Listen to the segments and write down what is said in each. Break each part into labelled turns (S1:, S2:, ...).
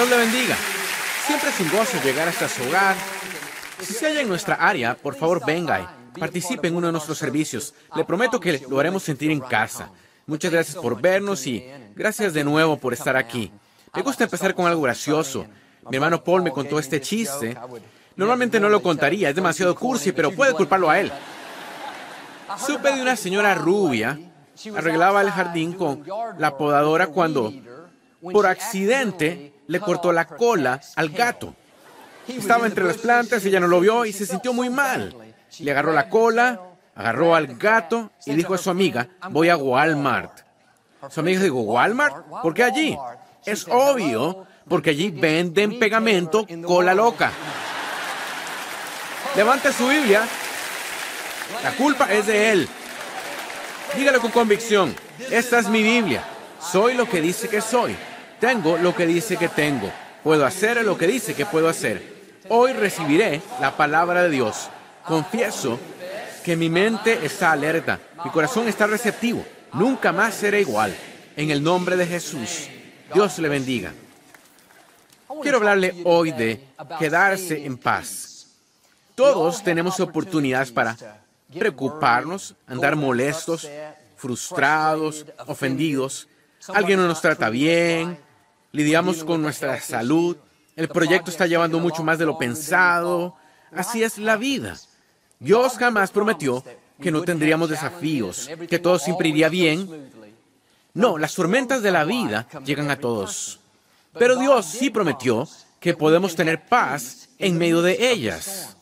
S1: Dios le bendiga. Siempre es un gozo llegar hasta su hogar. Si se halla en nuestra área, por favor venga y participe en uno de nuestros servicios. Le prometo que lo haremos sentir en casa. Muchas gracias por vernos y gracias de nuevo por estar aquí. Me gusta empezar con algo gracioso. Mi hermano Paul me contó este chiste. Normalmente no lo contaría, es demasiado cursi, pero puede culparlo a él. Supe de una señora rubia arreglaba el jardín con la podadora cuando, por accidente, le cortó la cola al gato. Estaba entre las plantas, ella no lo vio y se sintió muy mal. Le agarró la cola, agarró al gato y dijo a su amiga, voy a Walmart. Su amiga dijo, ¿Walmart? ¿Por qué allí? Es obvio, porque allí venden pegamento cola loca. Levante su Biblia. La culpa es de él. Dígalo con convicción. Esta es mi Biblia. Soy lo que dice que soy. Tengo lo que dice que tengo. Puedo hacer lo que dice que puedo hacer. Hoy recibiré la palabra de Dios. Confieso que mi mente está alerta. Mi corazón está receptivo. Nunca más seré igual. En el nombre de Jesús. Dios le bendiga. Quiero hablarle hoy de quedarse en paz. Todos tenemos oportunidades para preocuparnos, andar molestos, frustrados, ofendidos. Alguien no nos trata bien, lidiamos con nuestra salud, el proyecto está llevando mucho más de lo pensado. Así es la vida. Dios jamás prometió que no tendríamos desafíos, que todo siempre iría bien. No, las tormentas de la vida llegan a todos. Pero Dios sí prometió que podemos tener paz en medio de ellas.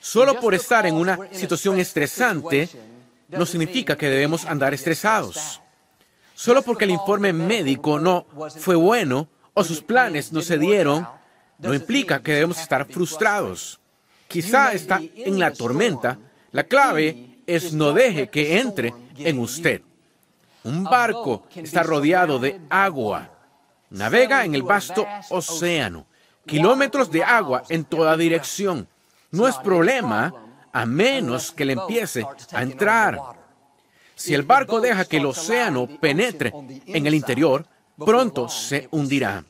S1: Solo por estar en una situación estresante no significa que debemos andar estresados. Solo porque el informe médico no fue bueno o sus planes no se dieron, no implica que debemos estar frustrados. Quizá está en la tormenta. La clave es no deje que entre en usted. Un barco está rodeado de agua. Navega en el vasto océano. Kilómetros de agua en toda dirección no es problema a menos que le empiece a entrar. Si el barco deja que el océano penetre en el interior, pronto se hundirá.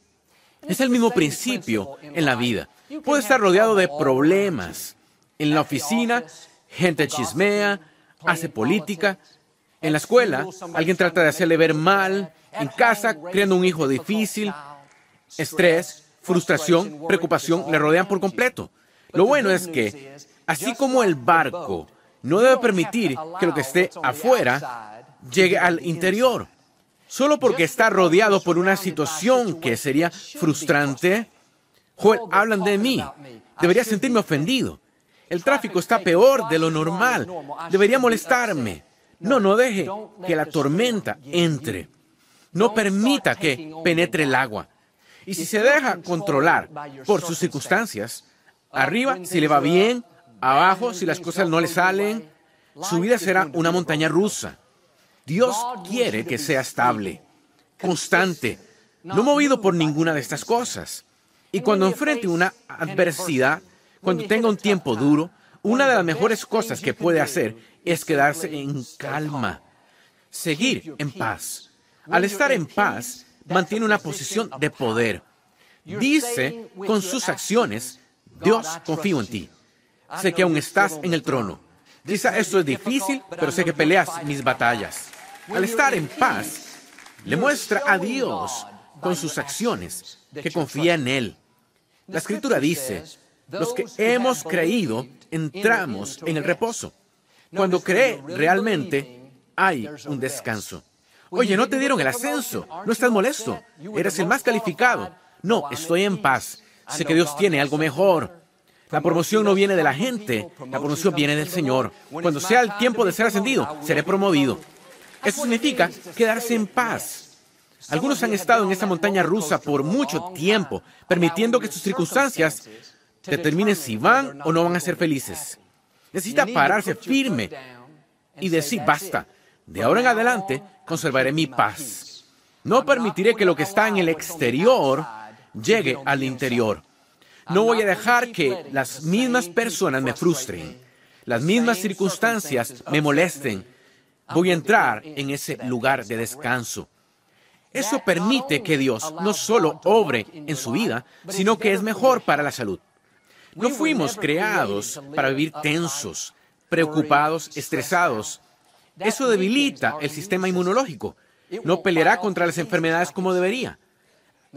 S1: Es el mismo principio en la vida. Puede estar rodeado de problemas. En la oficina, gente chismea, hace política. En la escuela, alguien trata de hacerle ver mal. En casa, creando un hijo difícil. Estrés, frustración, preocupación le rodean por completo. Lo bueno es que, así como el barco no debe permitir que lo que esté afuera llegue al interior, solo porque está rodeado por una situación que sería frustrante, hablan de mí. Debería sentirme ofendido. El tráfico está peor de lo normal. Debería molestarme. No, no deje que la tormenta entre. No permita que penetre el agua. Y si se deja controlar por sus circunstancias, Arriba, si le va bien, abajo, si las cosas no le salen, su vida será una montaña rusa. Dios quiere que sea estable, constante, no movido por ninguna de estas cosas. Y cuando enfrente una adversidad, cuando tenga un tiempo duro, una de las mejores cosas que puede hacer es quedarse en calma, seguir en paz. Al estar en paz, mantiene una posición de poder. Dice con sus acciones Dios, confío en ti. Sé que aún estás en el trono. Quizá esto es difícil, pero sé que peleas mis batallas. Al estar en paz, le muestra a Dios con sus acciones que confía en Él. La escritura dice, los que hemos creído entramos en el reposo. Cuando cree realmente, hay un descanso. Oye, no te dieron el ascenso, no estás molesto, eres el más calificado. No, estoy en paz. Sé que Dios tiene algo mejor. La promoción no viene de la gente, la promoción viene del Señor. Cuando sea el tiempo de ser ascendido, seré promovido. Eso significa quedarse en paz. Algunos han estado en esta montaña rusa por mucho tiempo, permitiendo que sus circunstancias determinen si van o no van a ser felices. Necesita pararse firme y decir, basta, de ahora en adelante conservaré mi paz. No permitiré que lo que está en el exterior llegue al interior. No voy a dejar que las mismas personas me frustren, las mismas circunstancias me molesten. Voy a entrar en ese lugar de descanso. Eso permite que Dios no solo obre en su vida, sino que es mejor para la salud. No fuimos creados para vivir tensos, preocupados, estresados. Eso debilita el sistema inmunológico. No peleará contra las enfermedades como debería.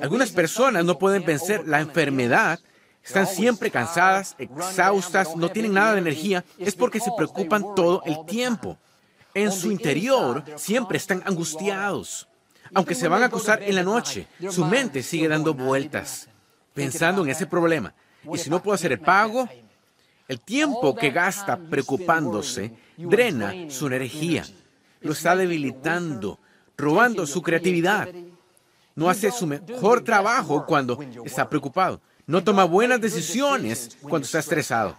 S1: Algunas personas no pueden vencer la enfermedad, están siempre cansadas, exhaustas, no tienen nada de energía, es porque se preocupan todo el tiempo. En su interior siempre están angustiados. Aunque se van a acusar en la noche, su mente sigue dando vueltas, pensando en ese problema. Y si no puedo hacer el pago, el tiempo que gasta preocupándose drena su energía, lo está debilitando, robando su creatividad. No hace su mejor trabajo cuando está preocupado. No toma buenas decisiones cuando está estresado.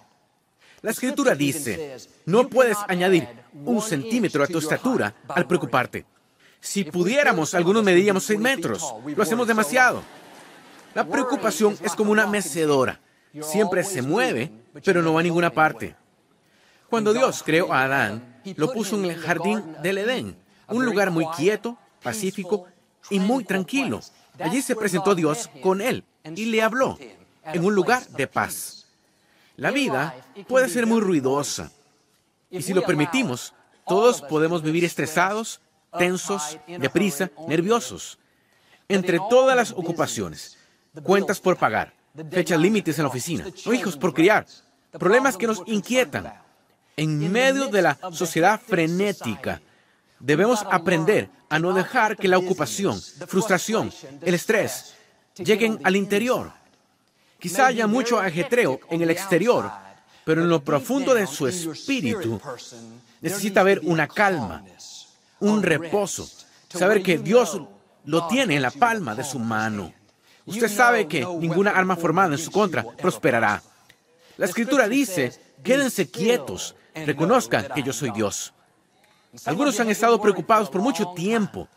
S1: La escritura dice, no puedes añadir un centímetro a tu estatura al preocuparte. Si pudiéramos, algunos mediríamos seis metros. Lo hacemos demasiado. La preocupación es como una mecedora. Siempre se mueve, pero no va a ninguna parte. Cuando Dios creó a Adán, lo puso en el jardín del Edén, un lugar muy quieto, pacífico y muy tranquilo. Allí se presentó Dios con él y le habló en un lugar de paz. La vida puede ser muy ruidosa y si lo permitimos, todos podemos vivir estresados, tensos, deprisa, nerviosos. Entre todas las ocupaciones, cuentas por pagar, fechas límites en la oficina, hijos por criar, problemas que nos inquietan. En medio de la sociedad frenética, debemos aprender a no dejar que la ocupación, frustración, el estrés lleguen al interior. Quizá haya mucho ajetreo en el exterior, pero en lo profundo de su espíritu necesita haber una calma, un reposo, saber que Dios lo tiene en la palma de su mano. Usted sabe que ninguna arma formada en su contra prosperará. La escritura dice, quédense quietos, reconozcan que yo soy Dios. Algunos han estado preocupados por mucho tiempo,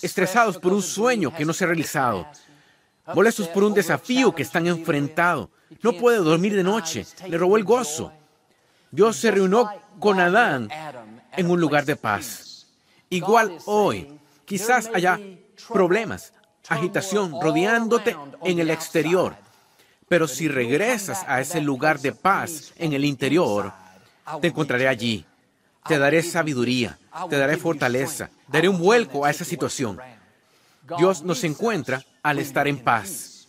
S1: estresados por un sueño que no se ha realizado, molestos por un desafío que están enfrentando. No puede dormir de noche, le robó el gozo. Dios se reunió con Adán en un lugar de paz. Igual hoy, quizás haya problemas, agitación rodeándote en el exterior. Pero si regresas a ese lugar de paz en el interior, te encontraré allí. Te daré sabiduría, te daré fortaleza, daré un vuelco a esa situación. Dios nos encuentra al estar en paz.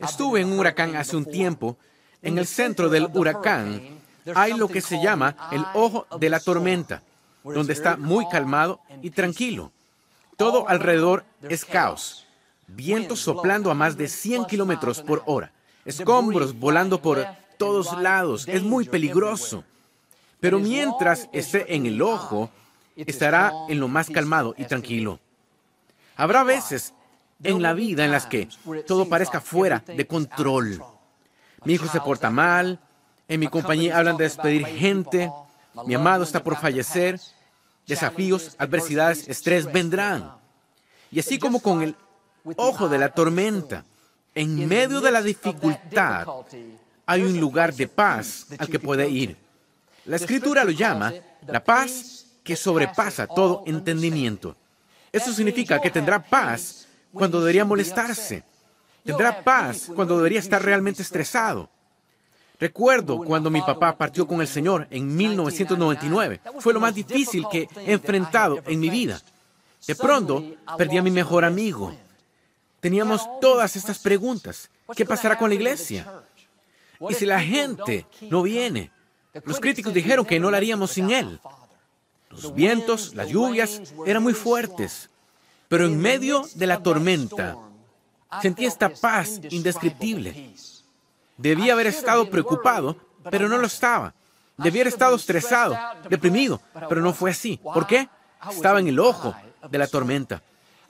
S1: Estuve en un huracán hace un tiempo. En el centro del huracán hay lo que se llama el ojo de la tormenta, donde está muy calmado y tranquilo. Todo alrededor es caos. Viento soplando a más de 100 kilómetros por hora. Escombros volando por todos lados. Es muy peligroso. Pero mientras esté en el ojo, estará en lo más calmado y tranquilo. Habrá veces en la vida en las que todo parezca fuera de control. Mi hijo se porta mal, en mi compañía hablan de despedir gente, mi amado está por fallecer, desafíos, adversidades, estrés vendrán. Y así como con el ojo de la tormenta, en medio de la dificultad, hay un lugar de paz al que puede ir. La escritura lo llama la paz que sobrepasa todo entendimiento. Eso significa que tendrá paz cuando debería molestarse. Tendrá paz cuando debería estar realmente estresado. Recuerdo cuando mi papá partió con el Señor en 1999. Fue lo más difícil que he enfrentado en mi vida. De pronto, perdí a mi mejor amigo. Teníamos todas estas preguntas. ¿Qué pasará con la iglesia? ¿Y si la gente no viene? Los críticos dijeron que no lo haríamos sin él. Los vientos, las lluvias eran muy fuertes. Pero en medio de la tormenta, sentí esta paz indescriptible. Debía haber estado preocupado, pero no lo estaba. Debía haber estado estresado, deprimido, pero no fue así. ¿Por qué? Estaba en el ojo de la tormenta.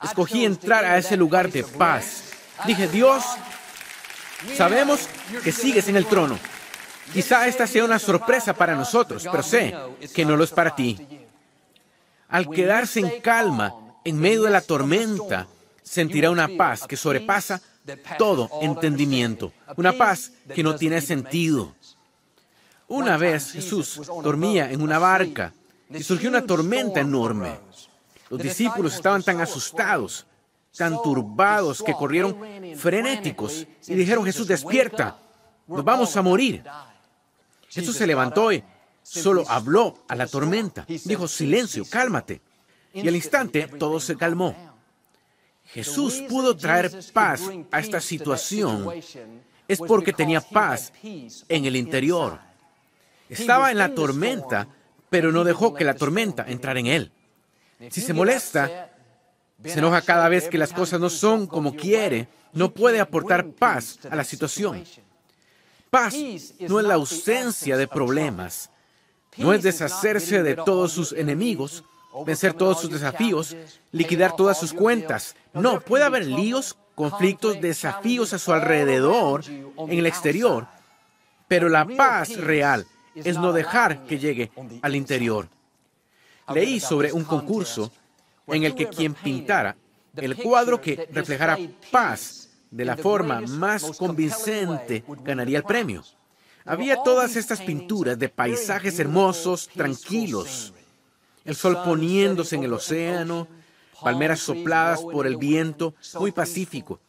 S1: Escogí entrar a ese lugar de paz. Dije, Dios, sabemos que sigues en el trono. Quizá esta sea una sorpresa para nosotros, pero sé que no lo es para ti. Al quedarse en calma en medio de la tormenta, sentirá una paz que sobrepasa todo entendimiento, una paz que no tiene sentido. Una vez Jesús dormía en una barca y surgió una tormenta enorme. Los discípulos estaban tan asustados. tan turbados que corrieron frenéticos y dijeron, Jesús, despierta, nos vamos a morir. Jesús se levantó y solo habló a la tormenta. Dijo, silencio, cálmate. Y al instante todo se calmó. Jesús pudo traer paz a esta situación es porque tenía paz en el interior. Estaba en la tormenta, pero no dejó que la tormenta entrara en él. Si se molesta, se enoja cada vez que las cosas no son como quiere, no puede aportar paz a la situación. Paz no es la ausencia de problemas, no es deshacerse de todos sus enemigos, vencer todos sus desafíos, liquidar todas sus cuentas. No, puede haber líos, conflictos, desafíos a su alrededor, en el exterior, pero la paz real es no dejar que llegue al interior. Leí sobre un concurso en el que quien pintara el cuadro que reflejara paz de la forma más convincente ganaría el premio. Había todas estas pinturas de paisajes hermosos, tranquilos, el sol poniéndose en el océano, palmeras sopladas por el viento, muy pacífico.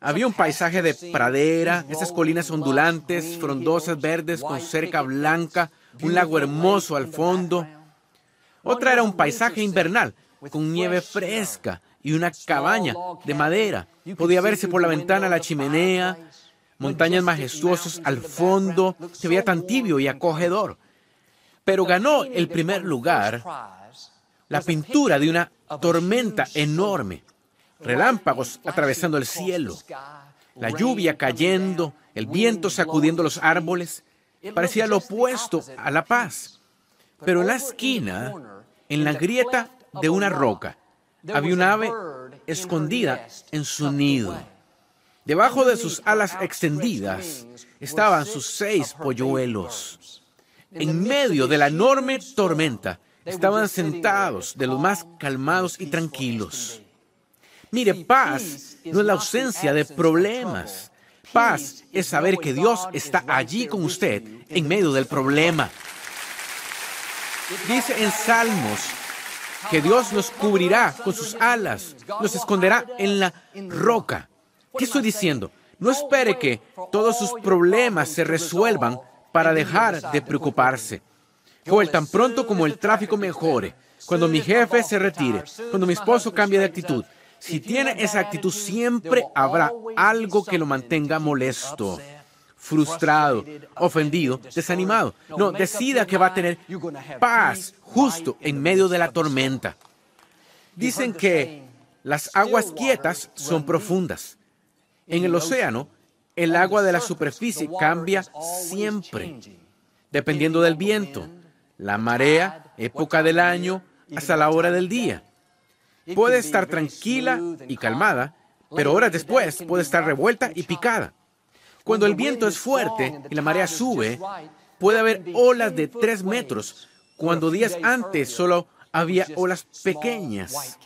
S1: Había un paisaje de pradera, esas colinas ondulantes, frondosas, verdes, con cerca blanca, un lago hermoso al fondo. Otra era un paisaje invernal, con nieve fresca y una cabaña de madera. Podía verse por la ventana la chimenea, montañas majestuosas al fondo, se veía tan tibio y acogedor. Pero ganó el primer lugar la pintura de una tormenta enorme, relámpagos atravesando el cielo, la lluvia cayendo, el viento sacudiendo los árboles, parecía lo opuesto a la paz. Pero en la esquina, en la grieta de una roca, había un ave escondida en su nido. Debajo de sus alas extendidas estaban sus seis polluelos. En medio de la enorme tormenta, estaban sentados de los más calmados y tranquilos. Mire, paz no es la ausencia de problemas. Paz es saber que Dios está allí con usted en medio del problema. Dice en Salmos que Dios nos cubrirá con sus alas, nos esconderá en la roca. ¿Qué estoy diciendo? No espere que todos sus problemas se resuelvan para dejar de preocuparse. Joel, tan pronto como el tráfico mejore, cuando mi jefe se retire, cuando mi esposo cambie de actitud, si tiene esa actitud siempre habrá algo que lo mantenga molesto, frustrado, ofendido, desanimado. No, decida que va a tener paz justo en medio de la tormenta. Dicen que las aguas quietas son profundas. En el océano, el agua de la superficie cambia siempre, dependiendo del viento, la marea, época del año, hasta la hora del día. Puede estar tranquila y calmada, pero horas después puede estar revuelta y picada. Cuando el viento es fuerte y la marea sube, puede haber olas de tres metros, cuando días antes solo había olas pequeñas.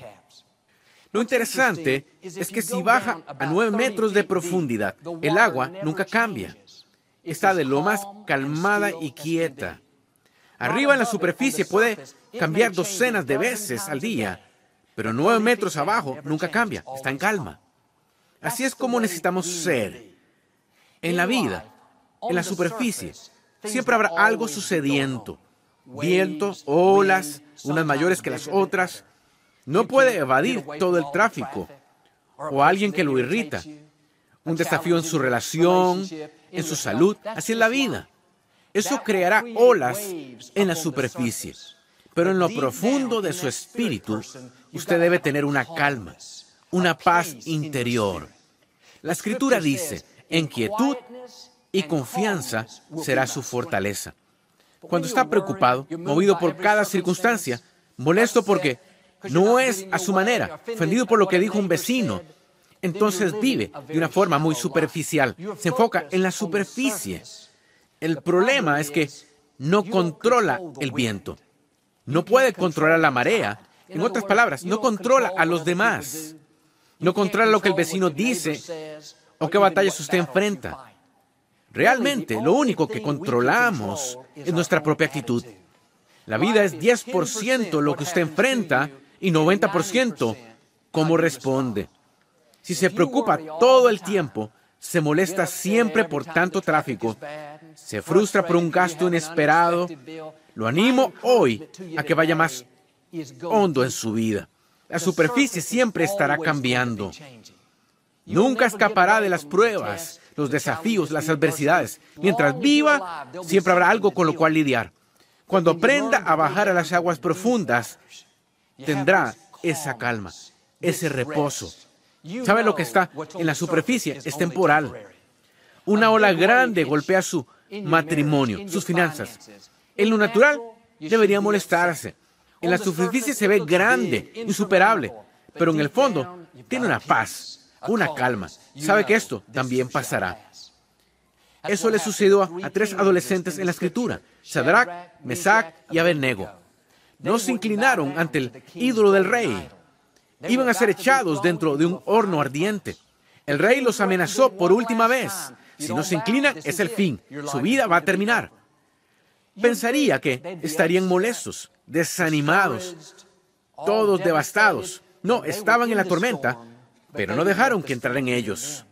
S1: Lo interesante es que si baja a nueve metros de profundidad, el agua nunca cambia. Está de lo más calmada y quieta. Arriba en la superficie puede cambiar docenas de veces al día, pero nueve metros abajo nunca cambia, está en calma. Así es como necesitamos ser. En la vida, en la superficie, siempre habrá algo sucediendo. Vientos, olas, unas mayores que las otras. No puede evadir todo el tráfico o alguien que lo irrita. Un desafío en su relación, en su salud. Así es la vida. Eso creará olas en la superficie, pero en lo profundo de su espíritu, usted debe tener una calma, una paz interior. La escritura dice, en quietud y confianza será su fortaleza. Cuando está preocupado, movido por cada circunstancia, molesto porque no es a su manera, ofendido por lo que dijo un vecino, entonces vive de una forma muy superficial, se enfoca en la superficie. El problema es que no controla el viento, no puede controlar la marea. En otras palabras, no controla a los demás, no controla lo que el vecino dice o qué batallas usted enfrenta. Realmente, lo único que controlamos es nuestra propia actitud. La vida es 10% lo que usted enfrenta y 90% cómo responde. Si se preocupa todo el tiempo, se molesta siempre por tanto tráfico, se frustra por un gasto inesperado, lo animo hoy a que vaya más hondo en su vida. La superficie siempre estará cambiando. Nunca escapará de las pruebas, los desafíos, las adversidades. Mientras viva, siempre habrá algo con lo cual lidiar. Cuando aprenda a bajar a las aguas profundas, tendrá esa calma, ese reposo. ¿Sabe lo que está en la superficie? Es temporal. Una ola grande golpea su matrimonio, sus finanzas. En lo natural debería molestarse. En la superficie se ve grande, insuperable, pero en el fondo tiene una paz, una calma. Sabe que esto también pasará. Eso le sucedió a, tres adolescentes en la escritura, Shadrach, Mesach y Abednego. No se inclinaron ante el ídolo del rey. Iban a ser echados dentro de un horno ardiente. El rey los amenazó por última vez. Si no se inclinan, es el fin. Su vida va a terminar. Pensaría que estarían molestos, desanimados, todos devastados. No, estaban en la tormenta, pero no dejaron que entraran ellos.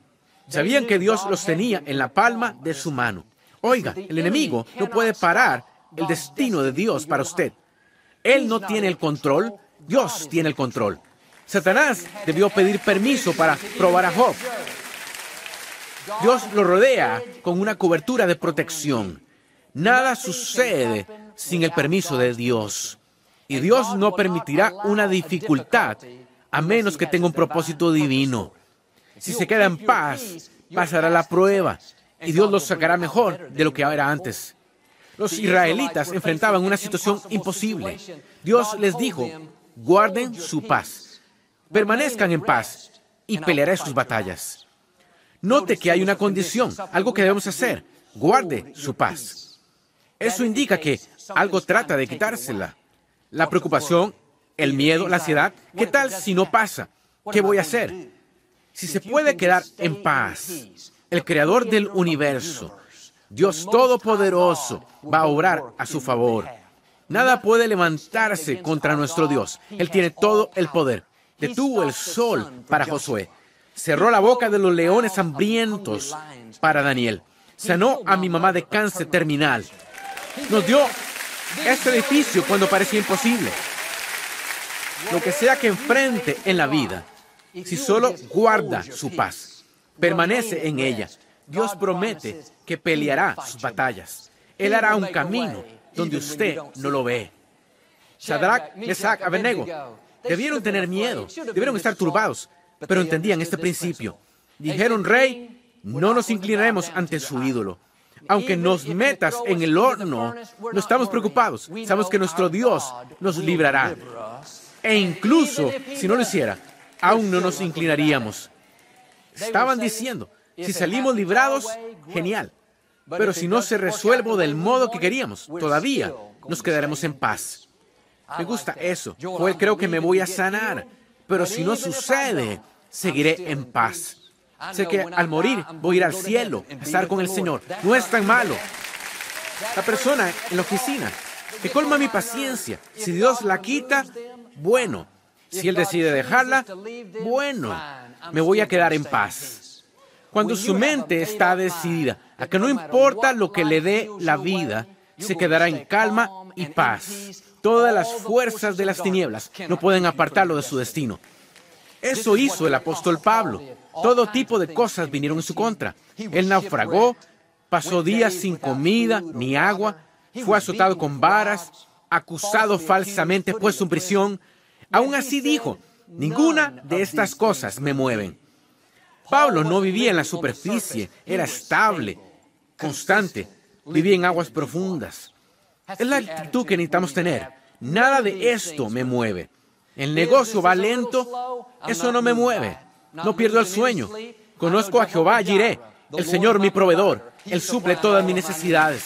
S1: Sabían que Dios los tenía en la palma de su mano. Oiga, el enemigo no puede parar el destino de Dios para usted. Él no tiene el control, Dios tiene el control. Satanás debió pedir permiso para probar a Job. Dios lo rodea con una cobertura de protección. Nada sucede sin el permiso de Dios. Y Dios no permitirá una dificultad a menos que tenga un propósito divino. Si se queda en paz, pasará la prueba y Dios los sacará mejor de lo que era antes. Los israelitas enfrentaban una situación imposible. Dios les dijo, guarden su paz, permanezcan en paz y pelearé sus batallas. Note que hay una condición, algo que debemos hacer, guarde su paz. Eso indica que algo trata de quitársela. La preocupación, el miedo, la ansiedad. ¿Qué tal si no pasa? ¿Qué voy a hacer? Si se puede quedar en paz, el creador del universo, Dios Todopoderoso, va a obrar a su favor. Nada puede levantarse contra nuestro Dios. Él tiene todo el poder. Detuvo el sol para Josué. Cerró la boca de los leones hambrientos para Daniel. Sanó a mi mamá de cáncer terminal nos dio este edificio cuando parecía imposible. Lo que sea que enfrente en la vida, si solo guarda su paz, permanece en ella, Dios promete que peleará sus batallas. Él hará un camino donde usted no lo ve. Shadrach, Mesach, Abednego debieron tener miedo, debieron estar turbados, pero entendían este principio. Dijeron, Rey, no nos inclinaremos ante su ídolo aunque nos metas en el horno, no estamos preocupados. Sabemos que nuestro Dios nos librará. E incluso si no lo hiciera, aún no nos inclinaríamos. Estaban diciendo, si salimos librados, genial. Pero si no se resuelve del modo que queríamos, todavía nos quedaremos en paz. Me gusta eso. Pues creo que me voy a sanar. Pero si no sucede, seguiré en paz. Sé que al morir voy a ir al cielo, a estar con el Señor. No es tan malo. La persona en la oficina que colma mi paciencia. Si Dios la quita, bueno. Si Él decide dejarla, bueno. Me voy a quedar en paz. Cuando su mente está decidida a que no importa lo que le dé la vida, se quedará en calma y paz. Todas las fuerzas de las tinieblas no pueden apartarlo de su destino. Eso hizo el apóstol Pablo. Todo tipo de cosas vinieron en su contra. Él naufragó, pasó días sin comida ni agua, fue azotado con varas, acusado falsamente, puesto en prisión. Aún así dijo, ninguna de estas cosas me mueven. Pablo no vivía en la superficie, era estable, constante, vivía en aguas profundas. Es la actitud que necesitamos tener. Nada de esto me mueve. El negocio va lento, eso no me mueve. No pierdo el sueño. Conozco a Jehová Jiré, el Señor mi proveedor. Él suple todas mis necesidades.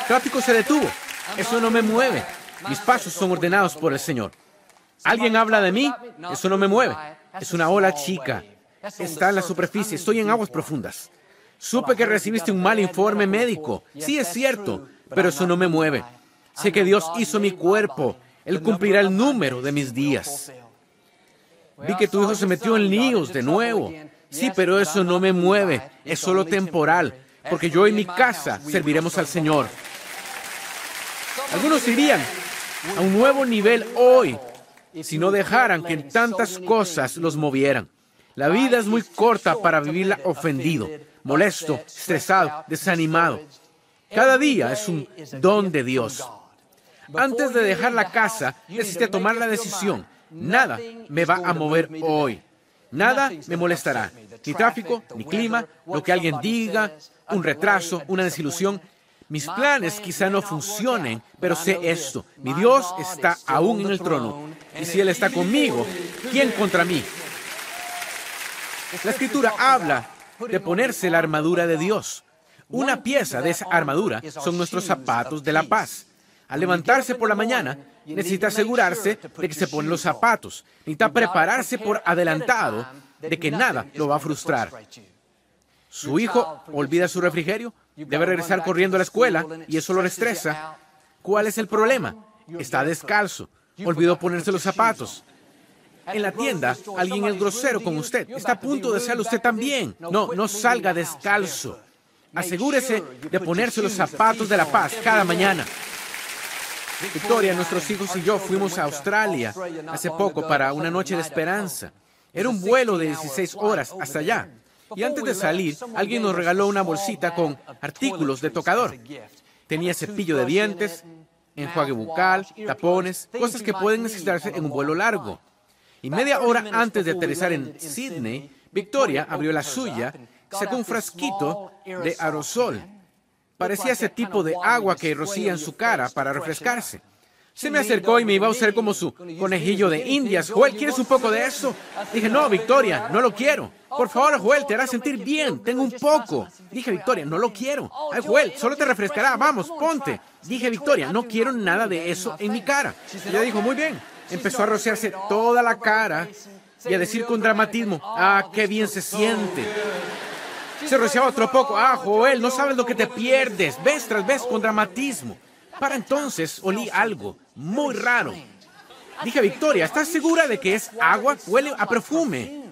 S1: El tráfico se detuvo. Eso no me mueve. Mis pasos son ordenados por el Señor. Alguien habla de mí, eso no me mueve. Es una ola chica. Está en la superficie. Estoy en aguas profundas. Supe que recibiste un mal informe médico. Sí, es cierto, pero eso no me mueve. Sé que Dios hizo mi cuerpo. Él cumplirá el número de mis días. Vi que tu hijo se metió en líos de nuevo. Sí, pero eso no me mueve. Es solo temporal. Porque yo y mi casa serviremos al Señor. Algunos irían a un nuevo nivel hoy si no dejaran que tantas cosas los movieran. La vida es muy corta para vivirla ofendido, molesto, estresado, desanimado. Cada día es un don de Dios. Antes de dejar la casa, necesité tomar la decisión. Nada me va a mover hoy. Nada me molestará. Ni tráfico, ni clima, lo que alguien diga, un retraso, una desilusión. Mis planes quizá no funcionen, pero sé esto. Mi Dios está aún en el trono. Y si Él está conmigo, ¿quién contra mí? La escritura habla de ponerse la armadura de Dios. Una pieza de esa armadura son nuestros zapatos de la paz. Al levantarse por la mañana, necesita asegurarse de que se ponen los zapatos. Necesita prepararse por adelantado de que nada lo va a frustrar. Su hijo olvida su refrigerio, debe regresar corriendo a la escuela y eso lo estresa. ¿Cuál es el problema? Está descalzo. Olvidó ponerse los zapatos. En la tienda, alguien es grosero con usted. Está a punto de ser usted también. No, no salga descalzo. Asegúrese de ponerse los zapatos de la paz cada mañana. Victoria, nuestros hijos y yo fuimos a Australia hace poco para una noche de esperanza. Era un vuelo de 16 horas hasta allá. Y antes de salir, alguien nos regaló una bolsita con artículos de tocador. Tenía cepillo de dientes, enjuague bucal, tapones, cosas que pueden necesitarse en un vuelo largo. Y media hora antes de aterrizar en Sydney, Victoria abrió la suya, sacó un frasquito de aerosol Parecía ese tipo de agua que rocía en su cara para refrescarse. Se me acercó y me iba a usar como su conejillo de indias. Joel, ¿quieres un poco de eso? Dije, no, Victoria, no lo quiero. Por favor, Joel, te hará sentir bien. Tengo un poco. Dije, Victoria, no lo quiero. Ay, Joel, solo te refrescará. Vamos, ponte. Dije, Victoria, no quiero nada de eso en mi cara. ella dijo, muy bien. Empezó a rociarse toda la cara y a decir con dramatismo, ah, qué bien se siente. Se rociaba otro poco. Ah, Joel, no sabes lo que te pierdes. Ves tras vez con dramatismo. Para entonces olí algo muy raro. Dije, Victoria, ¿estás segura de que es agua? Huele a perfume.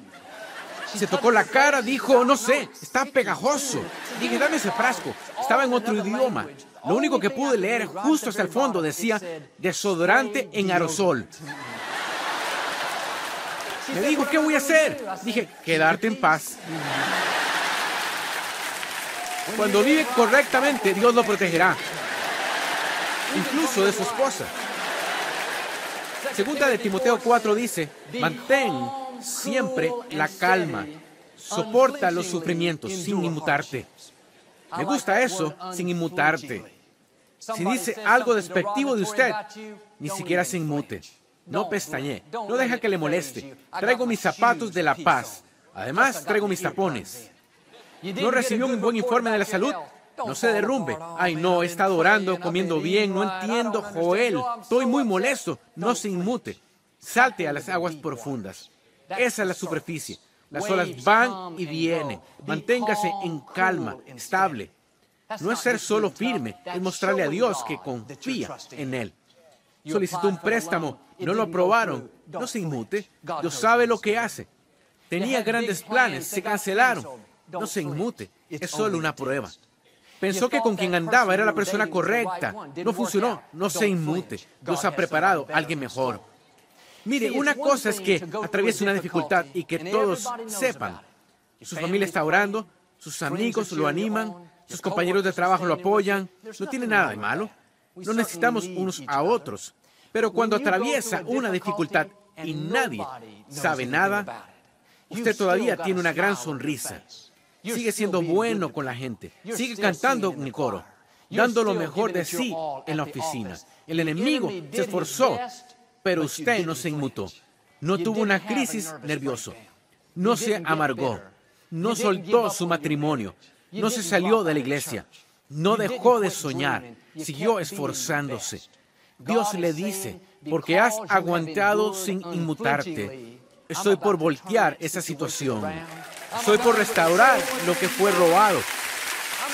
S1: Se tocó la cara, dijo, no sé, está pegajoso. Dije, dame ese frasco. Estaba en otro idioma. Lo único que pude leer justo hasta el fondo decía desodorante en aerosol. Me dijo, ¿qué voy a hacer? Dije, quedarte en paz. Cuando vive correctamente, Dios lo protegerá, incluso de su esposa. Segunda de Timoteo 4 dice, mantén siempre la calma, soporta los sufrimientos sin inmutarte. Me gusta eso, sin inmutarte. Si dice algo despectivo de usted, ni siquiera se inmute. No pestañe, no deja que le moleste. Traigo mis zapatos de la paz. Además, traigo mis tapones. ¿No recibió un buen informe de la salud? No se derrumbe. Ay, no, he estado orando, comiendo bien, no entiendo, Joel. Estoy muy molesto. No se inmute. Salte a las aguas profundas. Esa es la superficie. Las olas van y vienen. Manténgase en calma, estable. No es ser solo firme, es mostrarle a Dios que confía en Él. Solicitó un préstamo, no lo aprobaron. No se inmute. Dios sabe lo que hace. Tenía grandes planes, se cancelaron no se inmute, es solo una prueba. Pensó que con quien andaba era la persona correcta. No funcionó, no se inmute. Dios ha preparado a alguien mejor. Mire, una cosa es que atraviese una dificultad y que todos sepan. Su familia está orando, sus amigos lo animan, sus compañeros de trabajo lo apoyan. No tiene nada de malo. No necesitamos unos a otros. Pero cuando atraviesa una dificultad y nadie sabe nada, usted todavía tiene una gran sonrisa sigue siendo bueno con la gente, sigue cantando en el coro, dando lo mejor de sí en la oficina. El enemigo se esforzó, pero usted no se inmutó. No tuvo una crisis nerviosa. No se amargó. No soltó su matrimonio. No se salió de la iglesia. No dejó de soñar. Siguió esforzándose. Dios le dice, porque has aguantado sin inmutarte, estoy por voltear esa situación. Soy por restaurar lo que fue robado.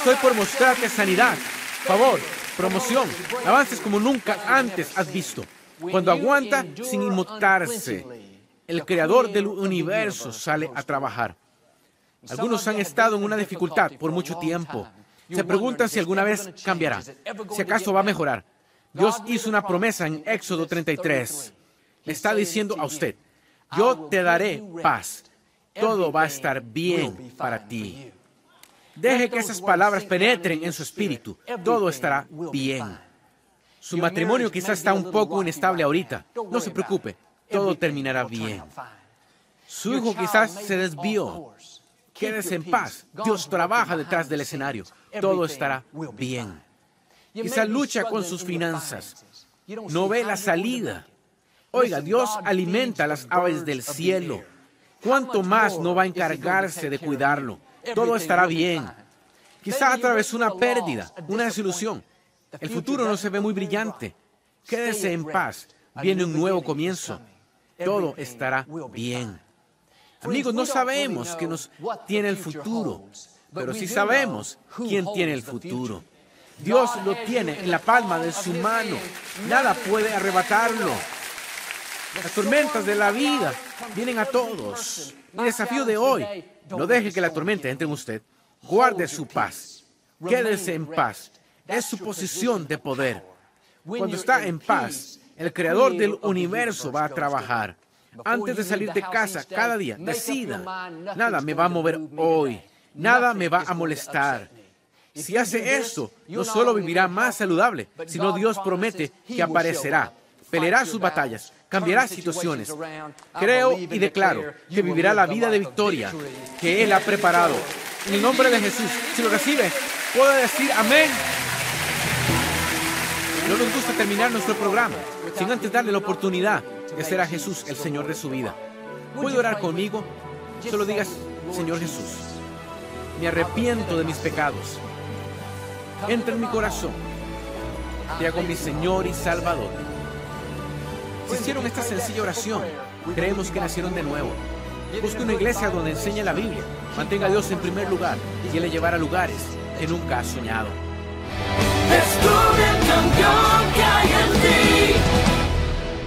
S1: Soy por mostrarte sanidad, favor, promoción, avances como nunca antes has visto. Cuando aguanta sin inmutarse. el creador del universo sale a trabajar. Algunos han estado en una dificultad por mucho tiempo. Se preguntan si alguna vez cambiará, si acaso va a mejorar. Dios hizo una promesa en Éxodo 33. Le está diciendo a usted, yo te daré paz. Todo va a estar bien para ti. Deje que esas palabras penetren en su espíritu. Todo estará bien. Su matrimonio quizás está un poco inestable ahorita. No se preocupe, todo terminará bien. Su hijo quizás se desvió. Quédese en paz. Dios trabaja detrás del escenario. Todo estará bien. Quizás lucha con sus finanzas. No ve la salida. Oiga, Dios alimenta a las aves del cielo. ¿Cuánto más no va a encargarse de cuidarlo? Todo estará bien. Quizá atravesó una pérdida, una desilusión. El futuro no se ve muy brillante. Quédese en paz. Viene un nuevo comienzo. Todo estará bien. Amigos, no sabemos qué nos tiene el futuro, pero sí sabemos quién tiene el futuro. Dios lo tiene en la palma de su mano. Nada puede arrebatarlo. Las tormentas de la vida vienen a todos. El desafío de hoy, no deje que la tormenta entre en usted. Guarde su paz. Quédese en paz. Es su posición de poder. Cuando está en paz, el creador del universo va a trabajar. Antes de salir de casa cada día, decida, nada me va a mover hoy, nada me va a molestar. Si hace eso, no solo vivirá más saludable, sino Dios promete que aparecerá, peleará sus batallas, cambiará situaciones. Creo y declaro que vivirá la vida de victoria que Él ha preparado. En el nombre de Jesús, si lo recibe, puede decir amén. No nos gusta terminar nuestro programa sin antes darle la oportunidad de ser a Jesús el Señor de su vida. ¿Puede orar conmigo? Solo digas, Señor Jesús, me arrepiento de mis pecados. Entra en mi corazón. Te hago mi Señor y Salvador. Si hicieron esta sencilla oración, creemos que nacieron de nuevo. Busque una iglesia donde enseñe la Biblia. Mantenga a Dios en primer lugar y Él le llevará a lugares que nunca ha soñado.